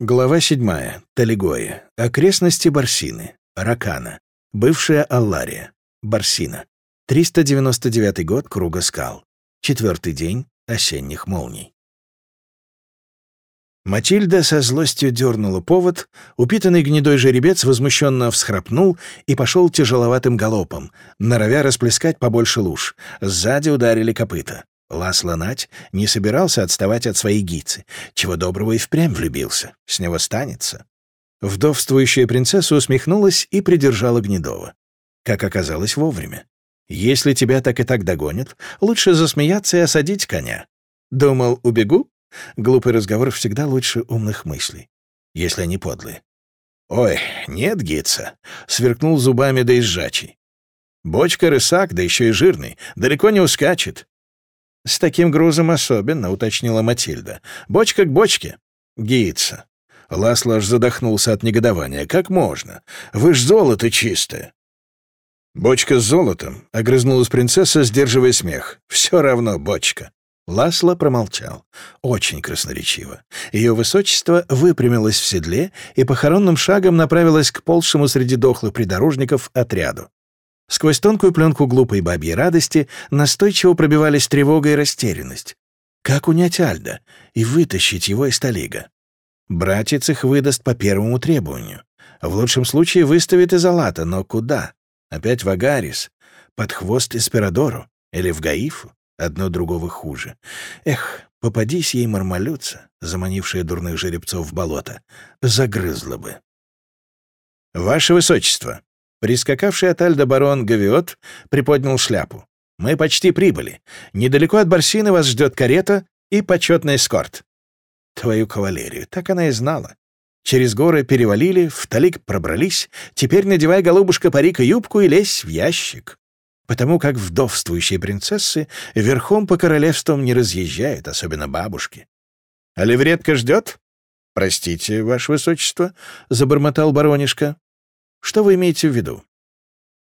Глава 7. Талигоя. Окрестности Барсины. Ракана. Бывшая Аллария. Барсина. 399 год Круга скал. Четвертый день осенних молний. Матильда со злостью дернула повод, упитанный гнедой жеребец возмущенно всхрапнул и пошел тяжеловатым галопом, норовя расплескать побольше луж. Сзади ударили копыта. Ласло Нать не собирался отставать от своей гицы. Чего доброго и впрямь влюбился. С него станется. Вдовствующая принцесса усмехнулась и придержала Гнедова. Как оказалось, вовремя. Если тебя так и так догонят, лучше засмеяться и осадить коня. Думал, убегу? Глупый разговор всегда лучше умных мыслей, если они подлые. «Ой, нет, Гитца!» — сверкнул зубами доезжачий. «Бочка рысак, да еще и жирный, далеко не ускачет. «С таким грузом особенно», — уточнила Матильда. «Бочка к бочке». «Гица». Ласло аж задохнулся от негодования. «Как можно? Вы ж золото чистое». «Бочка с золотом», — огрызнулась принцесса, сдерживая смех. «Все равно бочка». Ласло промолчал. Очень красноречиво. Ее высочество выпрямилось в седле и похоронным шагом направилось к полшему среди дохлых придорожников отряду. Сквозь тонкую пленку глупой бабьей радости настойчиво пробивались тревога и растерянность. Как унять Альда и вытащить его из Талига? Братец их выдаст по первому требованию. В лучшем случае выставит из Алата, но куда? Опять в Агарис? Под хвост Эсперадору? Или в Гаифу? Одно другого хуже. Эх, попадись ей мармалюца, заманившая дурных жеребцов в болото, загрызла бы. «Ваше Высочество!» Прискакавший от Альда барон Гавиот приподнял шляпу. «Мы почти прибыли. Недалеко от Барсины вас ждет карета и почетный эскорт». Твою кавалерию, так она и знала. Через горы перевалили, в талик пробрались. Теперь надевай, голубушка, парик и юбку и лезь в ящик. Потому как вдовствующие принцессы верхом по королевствам не разъезжают, особенно бабушки. А левретка ждет? «Простите, ваше высочество», — забормотал баронишка. Что вы имеете в виду?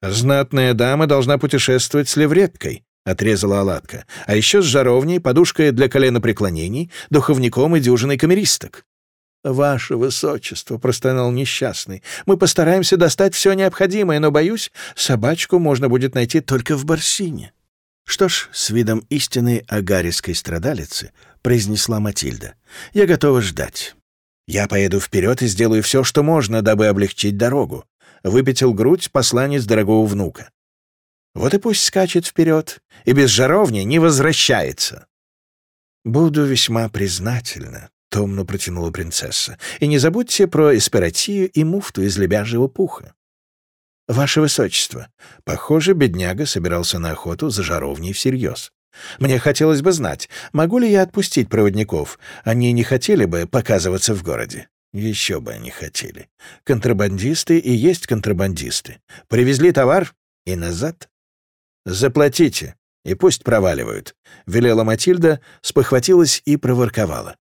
Знатная дама должна путешествовать с левреткой, отрезала Аладка, а еще с жаровней, подушкой для коленопреклонений, духовником и дюжиной камеристок. «Ваше высочество», — простонал несчастный, — «мы постараемся достать все необходимое, но, боюсь, собачку можно будет найти только в Барсине». «Что ж, с видом истинной агарийской страдалицы», — произнесла Матильда, — «я готова ждать. Я поеду вперед и сделаю все, что можно, дабы облегчить дорогу выпятил грудь посланец дорогого внука. Вот и пусть скачет вперед, и без жаровни не возвращается. «Буду весьма признательна», — томно протянула принцесса. «И не забудьте про эспиратию и муфту из лебяжьего пуха». «Ваше Высочество, похоже, бедняга собирался на охоту за жаровней всерьез. Мне хотелось бы знать, могу ли я отпустить проводников? Они не хотели бы показываться в городе». Еще бы они хотели. Контрабандисты и есть контрабандисты. Привезли товар и назад. Заплатите, и пусть проваливают. Велела Матильда, спохватилась и проворковала.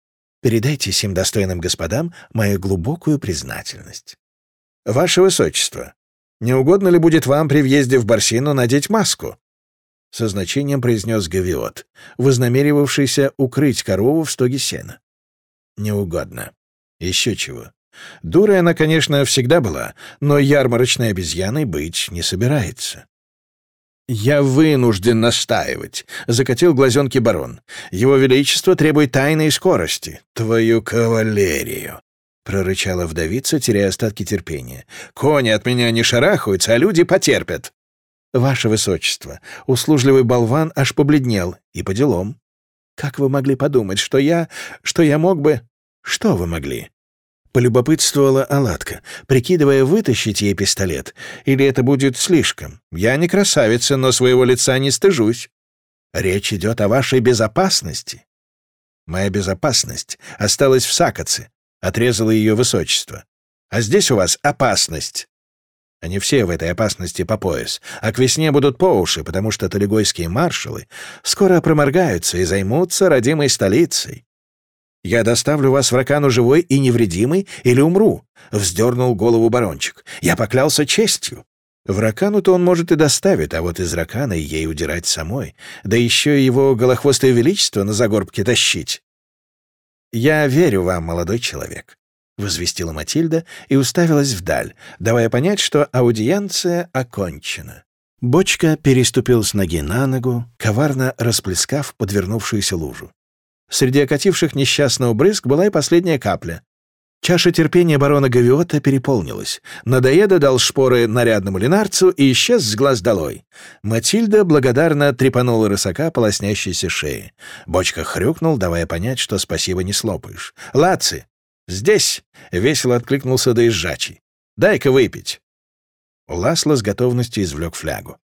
Передайте сим достойным господам мою глубокую признательность. Ваше Высочество, не угодно ли будет вам при въезде в Барсину надеть маску? Со значением произнес Гавиот, вознамеривавшийся укрыть корову в стоге сена. Не угодно. Еще чего. Дурой она, конечно, всегда была, но ярмарочной обезьяной быть не собирается. «Я вынужден настаивать», — закатил глазенки барон. «Его Величество требует тайны и скорости. Твою кавалерию!» — прорычала вдовица, теряя остатки терпения. «Кони от меня не шарахаются, а люди потерпят». «Ваше Высочество, услужливый болван аж побледнел, и по делам. Как вы могли подумать, что я... что я мог бы...» «Что вы могли?» Полюбопытствовала Аладка, прикидывая, вытащить ей пистолет. Или это будет слишком. Я не красавица, но своего лица не стыжусь. Речь идет о вашей безопасности. Моя безопасность осталась в Сакоце, отрезало ее высочество. А здесь у вас опасность. Они все в этой опасности по пояс, а к весне будут по уши, потому что талигойские маршалы скоро проморгаются и займутся родимой столицей. «Я доставлю вас в Ракану живой и невредимый или умру», — вздернул голову барончик. «Я поклялся честью». В Ракану-то он, может, и доставит, а вот из Ракана ей удирать самой, да еще его голохвостое величество на загорбке тащить. «Я верю вам, молодой человек». возвестила Матильда и уставилась вдаль, давая понять, что аудиенция окончена. Бочка переступил с ноги на ногу, коварно расплескав подвернувшуюся лужу. Среди окативших несчастного брызг была и последняя капля. Чаша терпения барона Гавиота переполнилась. Надоеда дал шпоры нарядному линарцу и исчез с глаз долой. Матильда благодарно трепанула рысака по лоснящейся. Бочка хрюкнул, давая понять, что спасибо не слопаешь. «Лаци! Здесь!» — весело откликнулся доезжачий. «Дай-ка выпить!» Ласло с готовностью извлек флягу.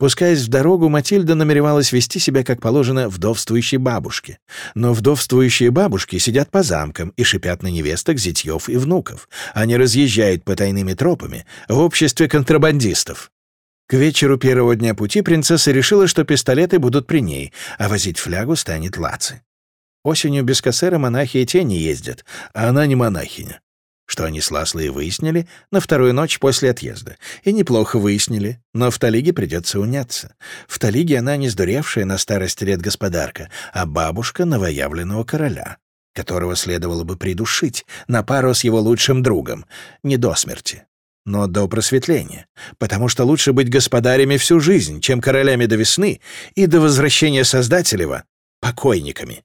Пускаясь в дорогу, Матильда намеревалась вести себя, как положено, вдовствующей бабушке. Но вдовствующие бабушки сидят по замкам и шипят на невесток, зятьев и внуков. Они разъезжают по тайными тропами в обществе контрабандистов. К вечеру первого дня пути принцесса решила, что пистолеты будут при ней, а возить флягу станет Лаци. Осенью без кассера монахи и тени ездят, а она не монахиня что они с Ласлой выяснили на вторую ночь после отъезда. И неплохо выяснили, но в Талиге придется уняться. В Талиге она не сдуревшая на старости лет господарка, а бабушка новоявленного короля, которого следовало бы придушить на пару с его лучшим другом, не до смерти, но до просветления, потому что лучше быть господарями всю жизнь, чем королями до весны и до возвращения Создателева покойниками.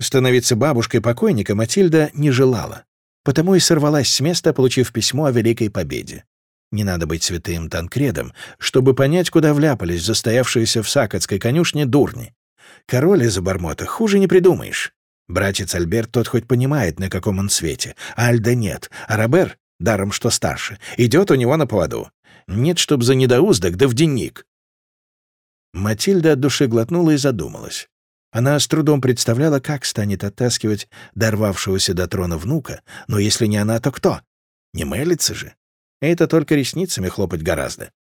Становиться бабушкой покойника Матильда не желала. Потому и сорвалась с места, получив письмо о Великой Победе. Не надо быть святым Танкредом, чтобы понять, куда вляпались застоявшиеся в сакотской конюшне дурни. Король из обормота хуже не придумаешь. Братец Альберт тот хоть понимает, на каком он свете, а Альда нет, а Робер, даром что старше, идет у него на поводу. Нет, чтоб за недоуздок, да в денник. Матильда от души глотнула и задумалась. Она с трудом представляла, как станет оттаскивать дорвавшегося до трона внука, но если не она, то кто? Не мелится же. Это только ресницами хлопать гораздо.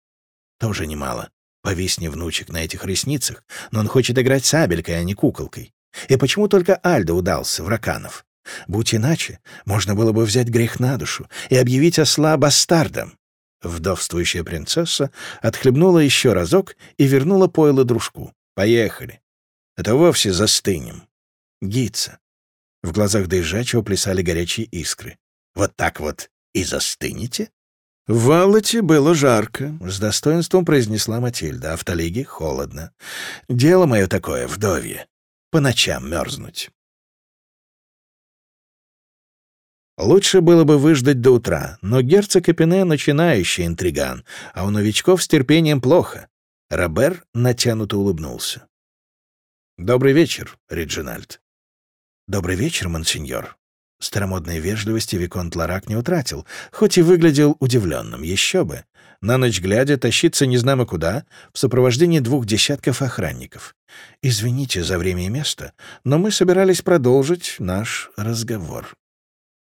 Тоже немало. Повисни внучек на этих ресницах, но он хочет играть сабелькой, а не куколкой. И почему только Альдо удался, Враканов? Будь иначе, можно было бы взять грех на душу и объявить осла бастардом. Вдовствующая принцесса отхлебнула еще разок и вернула пойло дружку. «Поехали это вовсе застынем. Гица. В глазах доезжачего плясали горячие искры. Вот так вот и застынете? В Валлете было жарко, с достоинством произнесла Матильда, а в Талиге холодно. Дело мое такое, вдовье, по ночам мерзнуть. Лучше было бы выждать до утра, но герцог Эпине — начинающий интриган, а у новичков с терпением плохо. Робер натянуто улыбнулся. «Добрый вечер, Реджинальд». «Добрый вечер, монсеньор». Старомодной вежливости Виконт Ларак не утратил, хоть и выглядел удивленным, еще бы. На ночь глядя, тащиться незнамо куда, в сопровождении двух десятков охранников. «Извините за время и место, но мы собирались продолжить наш разговор».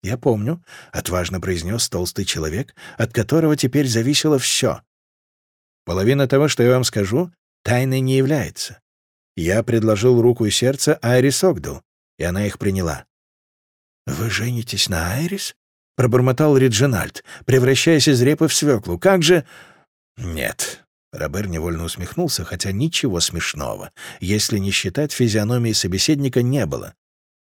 «Я помню», — отважно произнес толстый человек, от которого теперь зависело все. «Половина того, что я вам скажу, тайной не является. Я предложил руку и сердце Айрис Огдал, и она их приняла. «Вы женитесь на Айрис?» — пробормотал Риджинальд, превращаясь из репы в свеклу. «Как же...» «Нет». Робер невольно усмехнулся, хотя ничего смешного, если не считать физиономии собеседника, не было.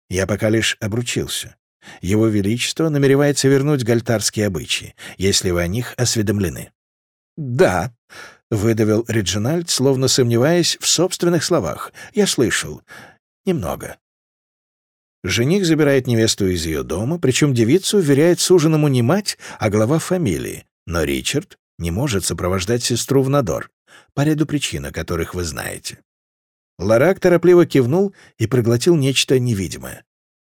Я пока лишь обручился. Его Величество намеревается вернуть гальтарские обычаи, если вы о них осведомлены. «Да», — выдавил Реджинальд, словно сомневаясь в собственных словах. «Я слышал. Немного». Жених забирает невесту из ее дома, причем девицу уверяет суженому не мать, а глава фамилии. Но Ричард не может сопровождать сестру в Надор, по ряду причин, о которых вы знаете. Ларак торопливо кивнул и проглотил нечто невидимое.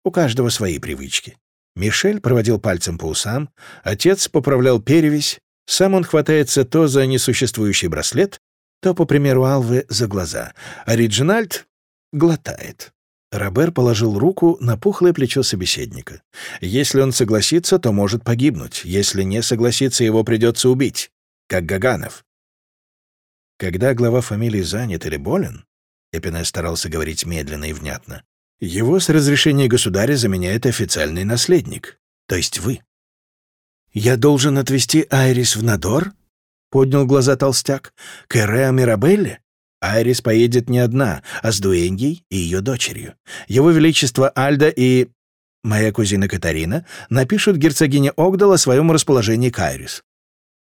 У каждого свои привычки. Мишель проводил пальцем по усам, отец поправлял перевязь, сам он хватается то за несуществующий браслет, то, по примеру Алвы, за глаза, а Риджинальд глотает. Робер положил руку на пухлое плечо собеседника. Если он согласится, то может погибнуть. Если не согласится, его придется убить. Как Гаганов. Когда глава фамилии занят или болен, Эпине старался говорить медленно и внятно, его с разрешения государя заменяет официальный наследник, то есть вы. «Я должен отвезти Айрис в Надор?» — поднял глаза толстяк. «К Эреа Мирабелле?» Айрис поедет не одна, а с Дуэньей и ее дочерью. Его Величество Альда и... Моя кузина Катарина напишет герцогине Огдал о своем расположении к Айрис.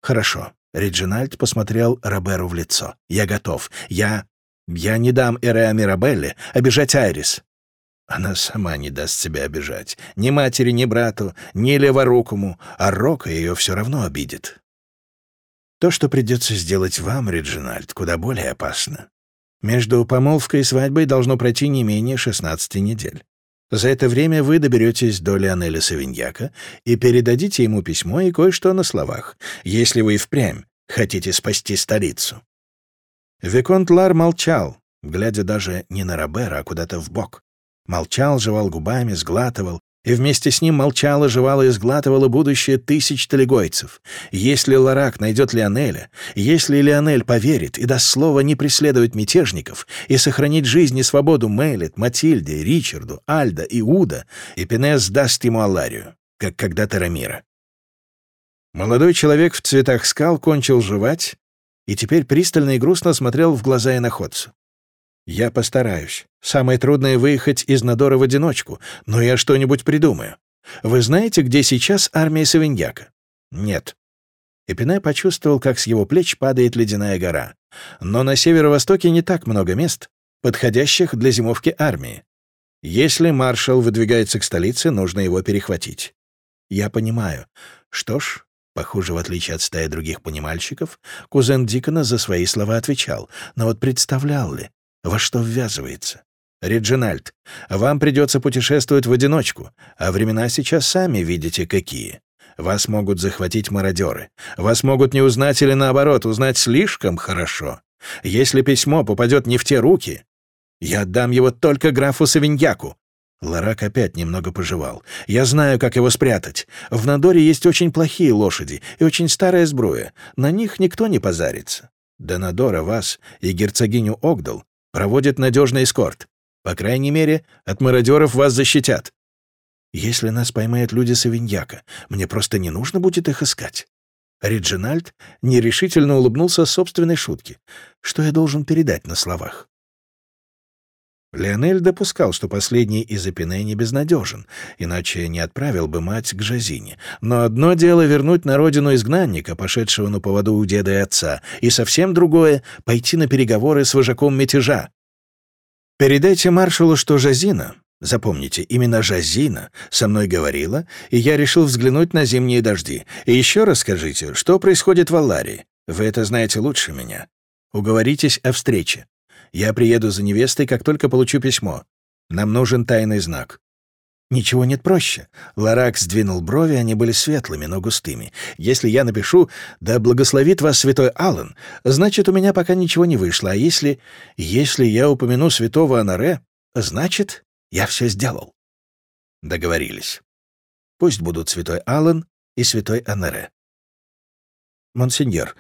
Хорошо. Реджинальд посмотрел Роберу в лицо. Я готов. Я... Я не дам Эреа Мирабелле обижать Айрис. Она сама не даст себя обижать. Ни матери, ни брату, ни леворукому, а Рока ее все равно обидит. То, что придется сделать вам, Реджинальд, куда более опасно. Между помолвкой и свадьбой должно пройти не менее 16 недель. За это время вы доберетесь до Леонеля Савиньяка и передадите ему письмо и кое-что на словах, если вы и впрямь хотите спасти столицу». Виконт Лар молчал, глядя даже не на Робера, а куда-то в бок. Молчал, жевал губами, сглатывал, и вместе с ним молчала, жевала и сглатывала будущее тысяч талигойцев. Если Ларак найдет Лионеля, если Лионель поверит и даст слово не преследовать мятежников и сохранить жизнь и свободу Мелит, Матильде, Ричарду, Альда и Уда, и Пенес даст ему Аларию, как когда-то Рамира. Молодой человек в цветах скал кончил жевать и теперь пристально и грустно смотрел в глаза иноходцу. «Я постараюсь. Самое трудное — выехать из Надора в одиночку, но я что-нибудь придумаю. Вы знаете, где сейчас армия Савиньяка?» «Нет». Эпине почувствовал, как с его плеч падает ледяная гора. Но на северо-востоке не так много мест, подходящих для зимовки армии. Если маршал выдвигается к столице, нужно его перехватить. Я понимаю. Что ж, похоже, в отличие от стаи других понимальщиков, кузен Дикона за свои слова отвечал. Но вот представлял ли, во что ввязывается. Реджинальд, вам придется путешествовать в одиночку, а времена сейчас сами видите какие. Вас могут захватить мародеры. Вас могут не узнать или, наоборот, узнать слишком хорошо. Если письмо попадет не в те руки, я отдам его только графу Савиньяку. Ларак опять немного пожевал. «Я знаю, как его спрятать. В Надоре есть очень плохие лошади и очень старая сбруя. На них никто не позарится. До Надора вас и герцогиню Огдал проводит надежный эскорт. По крайней мере, от мародеров вас защитят. Если нас поймают люди Савиньяка, мне просто не нужно будет их искать. Реджинальд нерешительно улыбнулся собственной шутке. Что я должен передать на словах? Леонель допускал, что последний из Эпине не безнадежен, иначе не отправил бы мать к Жазине. Но одно дело вернуть на родину изгнанника, пошедшего на поводу у деда и отца, и совсем другое — пойти на переговоры с вожаком мятежа. «Передайте маршалу, что Жазина, запомните, именно Жазина, со мной говорила, и я решил взглянуть на зимние дожди. И еще раз скажите, что происходит в Алларии? Вы это знаете лучше меня. Уговоритесь о встрече. Я приеду за невестой, как только получу письмо. Нам нужен тайный знак». «Ничего нет проще». Ларак сдвинул брови, они были светлыми, но густыми. «Если я напишу «Да благословит вас святой Аллан», значит, у меня пока ничего не вышло. А если... если я упомяну святого Анаре, значит, я все сделал». Договорились. Пусть будут святой Аллан и святой Анаре. «Монсеньор,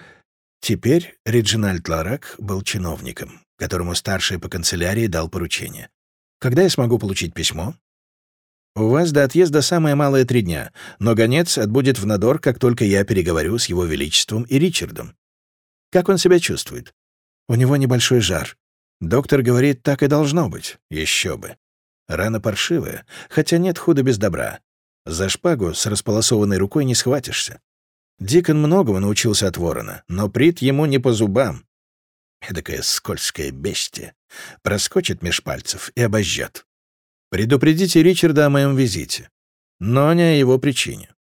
теперь Реджинальд Ларак был чиновником которому старший по канцелярии дал поручение. «Когда я смогу получить письмо?» «У вас до отъезда самое малое три дня, но гонец отбудет в Надор, как только я переговорю с его величеством и Ричардом. Как он себя чувствует?» «У него небольшой жар. Доктор говорит, так и должно быть. Еще бы. Рана паршивая, хотя нет худа без добра. За шпагу с располосованной рукой не схватишься. Дикон многому научился от ворона, но Прит ему не по зубам. Эдакое скользкое бестие. Проскочит меж пальцев и обожжет. Предупредите Ричарда о моем визите, но не о его причине.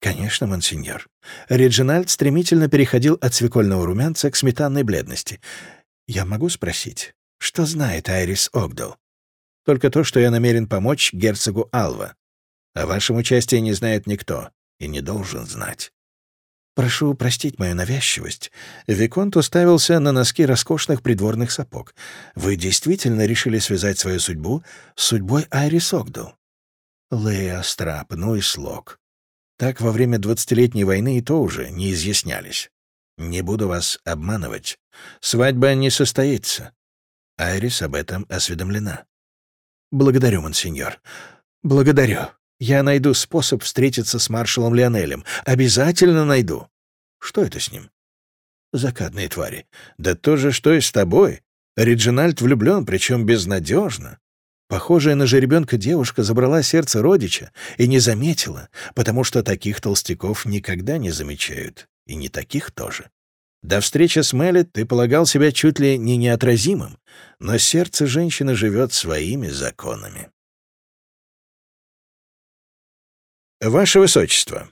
«Конечно, монсеньор». Реджинальд стремительно переходил от свекольного румянца к сметанной бледности. «Я могу спросить, что знает Айрис Огдал?» «Только то, что я намерен помочь герцогу Алва. О вашем участии не знает никто и не должен знать. «Прошу простить мою навязчивость». Виконт уставился на носки роскошных придворных сапог. «Вы действительно решили связать свою судьбу с судьбой Айрис Огдал?» Лея Страп, ну и слог. Так во время двадцатилетней войны и то уже не изъяснялись. Не буду вас обманывать. Свадьба не состоится. Айрис об этом осведомлена. Благодарю, монсеньор. Благодарю. Я найду способ встретиться с маршалом Лионелем. Обязательно найду. Что это с ним? Закатные твари. Да то же, что и с тобой. Реджинальд влюблен, причем безнадежно. Похожая на жеребенка девушка забрала сердце родича и не заметила, потому что таких толстяков никогда не замечают, и не таких тоже. До встречи с Мелли ты полагал себя чуть ли не неотразимым, но сердце женщины живет своими законами. «Ваше Высочество»,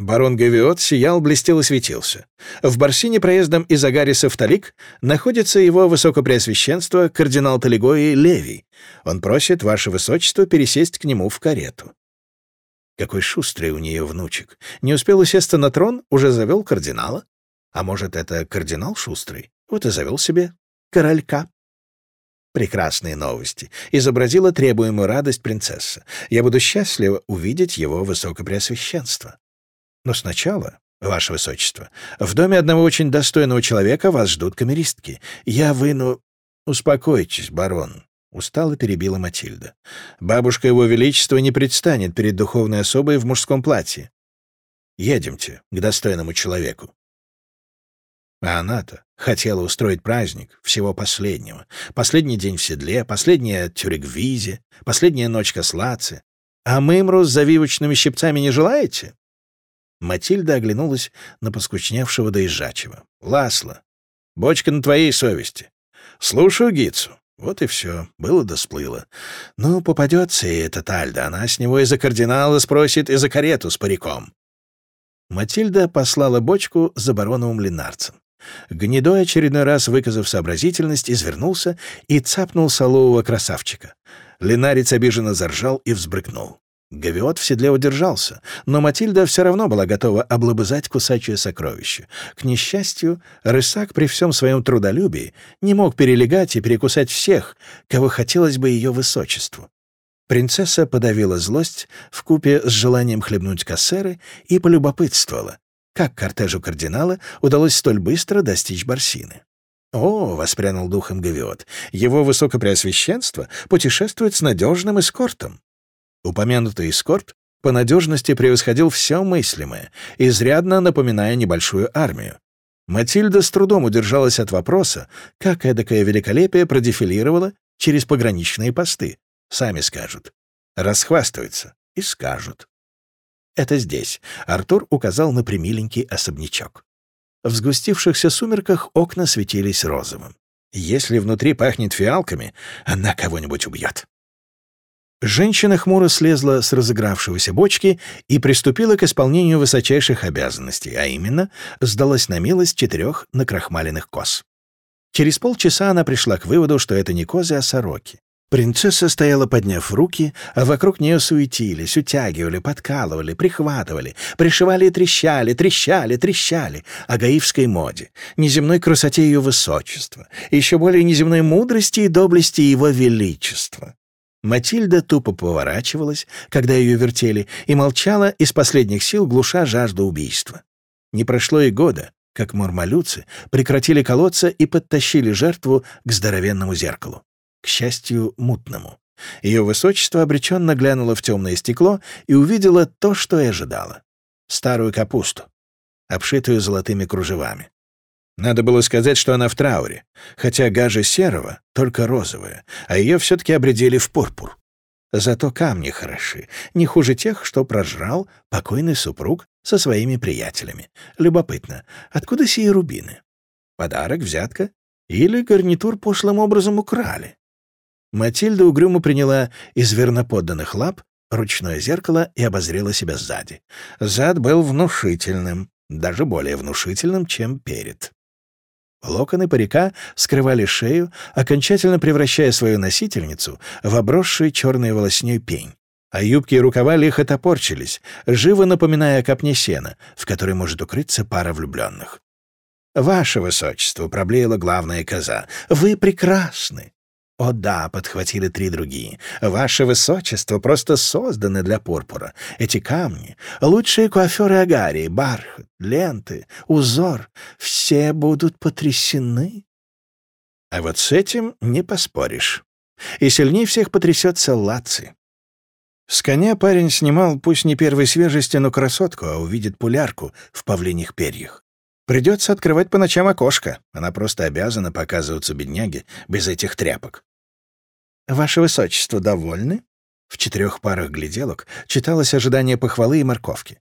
Барон Гавиот сиял, блестел и светился. В Барсине проездом из Агариса в Талик находится его высокопреосвященство кардинал Талигои Левий. Он просит ваше высочество пересесть к нему в карету. Какой шустрый у нее внучек. Не успел усесться на трон, уже завел кардинала. А может, это кардинал шустрый? Вот и завел себе королька. Прекрасные новости. Изобразила требуемую радость принцесса. Я буду счастлива увидеть его высокопреосвященство. Но сначала, ваше высочество, в доме одного очень достойного человека вас ждут камеристки. Я выну... Успокойтесь, барон. Устало перебила Матильда. Бабушка его величества не предстанет перед духовной особой в мужском платье. Едемте к достойному человеку. А она-то хотела устроить праздник всего последнего. Последний день в седле, последняя тюрегвизе, последняя ночка с лацы. А мымру с завивочными щипцами не желаете? Матильда оглянулась на поскучневшего доезжачего. «Ласло, бочка на твоей совести. Слушаю Гицу». Вот и все. Было да сплыло. Ну, попадется и эта Тальда. Она с него и за кардинала спросит, и за карету с париком. Матильда послала бочку за бароновым линарцем. Гнедой, очередной раз выказав сообразительность, извернулся и цапнул солового красавчика. Линарец обиженно заржал и взбрыкнул. Гавиот в седле удержался, но Матильда все равно была готова облобызать кусачее сокровище. К несчастью, рысак при всем своем трудолюбии не мог перелегать и перекусать всех, кого хотелось бы ее высочеству. Принцесса подавила злость в купе с желанием хлебнуть кассеры и полюбопытствовала, как кортежу кардинала удалось столь быстро достичь Барсины. «О!» — воспрянул духом Гавиот. «Его высокопреосвященство путешествует с надежным эскортом. Упомянутый эскорт по надежности превосходил все мыслимое, изрядно напоминая небольшую армию. Матильда с трудом удержалась от вопроса, как эдакое великолепие продефилировало через пограничные посты. Сами скажут. Расхвастаются и скажут. Это здесь. Артур указал на примиленький особнячок. В сгустившихся сумерках окна светились розовым. Если внутри пахнет фиалками, она кого-нибудь убьет. Женщина хмуро слезла с разыгравшегося бочки и приступила к исполнению высочайших обязанностей, а именно сдалась на милость четырех накрахмаленных коз. Через полчаса она пришла к выводу, что это не козы, а сороки. Принцесса стояла, подняв руки, а вокруг нее суетились, утягивали, подкалывали, прихватывали, пришивали и трещали, трещали, трещали о гаивской моде, неземной красоте ее высочества, еще более неземной мудрости и доблести его величества. Матильда тупо поворачивалась, когда ее вертели, и молчала из последних сил, глуша жажду убийства. Не прошло и года, как мурмалюцы прекратили колоться и подтащили жертву к здоровенному зеркалу. К счастью, мутному. Ее высочество обреченно глянуло в темное стекло и увидела то, что и ожидала. Старую капусту, обшитую золотыми кружевами. Надо было сказать, что она в трауре, хотя гажа серого, только розовая, а ее все-таки обредили в пурпур. Зато камни хороши, не хуже тех, что прожрал покойный супруг со своими приятелями. Любопытно, откуда сие рубины? Подарок, взятка? Или гарнитур пошлым образом украли? Матильда угрюмо приняла из верноподданных лап ручное зеркало и обозрела себя сзади. Зад был внушительным, даже более внушительным, чем перед. Локоны парика скрывали шею, окончательно превращая свою носительницу в обросший черной волосней пень. А юбки и рукава лихо топорчились, живо напоминая о копне сена, в которой может укрыться пара влюбленных. «Ваше высочество», — проблеяла главная коза, — «вы прекрасны. «О да», — подхватили три другие, — «ваше высочество просто созданы для пурпура. Эти камни, лучшие куаферы Агарии, бархат, ленты, узор — все будут потрясены». А вот с этим не поспоришь. И сильнее всех потрясется Лаци. С коня парень снимал, пусть не первой свежести, но красотку, а увидит пулярку в павлиних перьях. Придется открывать по ночам окошко. Она просто обязана показываться бедняге без этих тряпок. «Ваше высочество довольны?» В четырех парах гляделок читалось ожидание похвалы и морковки.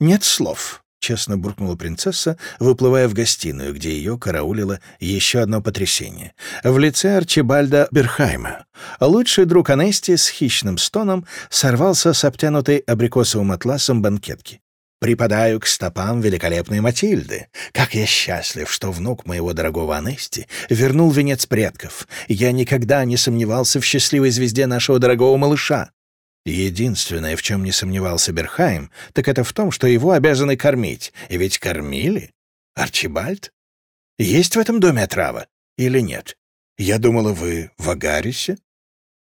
«Нет слов», — честно буркнула принцесса, выплывая в гостиную, где ее караулило еще одно потрясение. В лице Арчибальда Берхайма. Лучший друг Анести с хищным стоном сорвался с обтянутой абрикосовым атласом банкетки. «Припадаю к стопам великолепной Матильды. Как я счастлив, что внук моего дорогого Анести вернул венец предков. Я никогда не сомневался в счастливой звезде нашего дорогого малыша. Единственное, в чем не сомневался Берхайм, так это в том, что его обязаны кормить. И ведь кормили. Арчибальд? Есть в этом доме отрава или нет? Я думала, вы в Агарисе?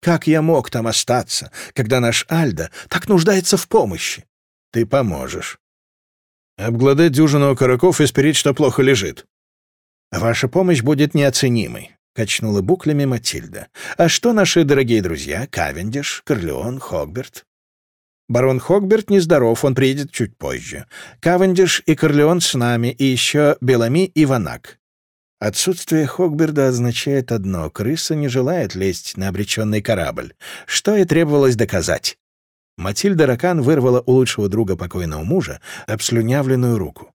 Как я мог там остаться, когда наш Альда так нуждается в помощи? Ты поможешь. Обгладать дюжину окороков и спереть, что плохо лежит. Ваша помощь будет неоценимой. — качнула буклями Матильда. «А что наши дорогие друзья? Кавендиш, Корлеон, Хогберт?» «Барон Хогберт нездоров, он приедет чуть позже. Кавендиш и Корлеон с нами, и еще Белами и Ванак». Отсутствие Хогберда означает одно — крыса не желает лезть на обреченный корабль, что и требовалось доказать. Матильда Ракан вырвала у лучшего друга покойного мужа обслюнявленную руку.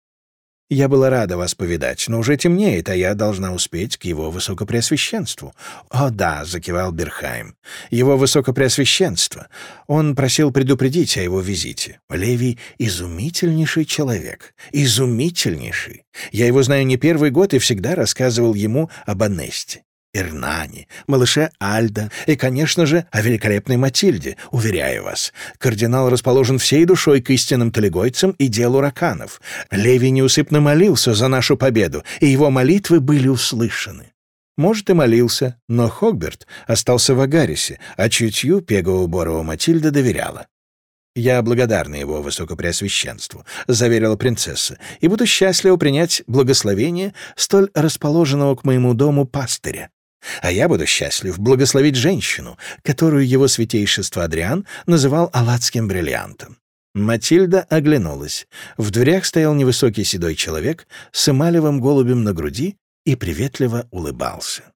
Я была рада вас повидать, но уже темнеет, а я должна успеть к его высокопреосвященству». «О да», — закивал Берхайм, — «его высокопреосвященство. Он просил предупредить о его визите. Левий — изумительнейший человек. Изумительнейший. Я его знаю не первый год и всегда рассказывал ему об Анесте. Ирнани, малыше Альда и, конечно же, о великолепной Матильде, уверяю вас. Кардинал расположен всей душой к истинным талигойцам и делу раканов. Левий неусыпно молился за нашу победу, и его молитвы были услышаны. Может, и молился, но Хогберт остался в Агарисе, а чутью Пегову Борову Матильда доверяла. «Я благодарна его высокопреосвященству», — заверила принцесса, «и буду счастлива принять благословение столь расположенного к моему дому пастыря. А я буду счастлив благословить женщину, которую его святейшество Адриан называл алладским бриллиантом. Матильда оглянулась. В дверях стоял невысокий седой человек с эмалевым голубем на груди и приветливо улыбался.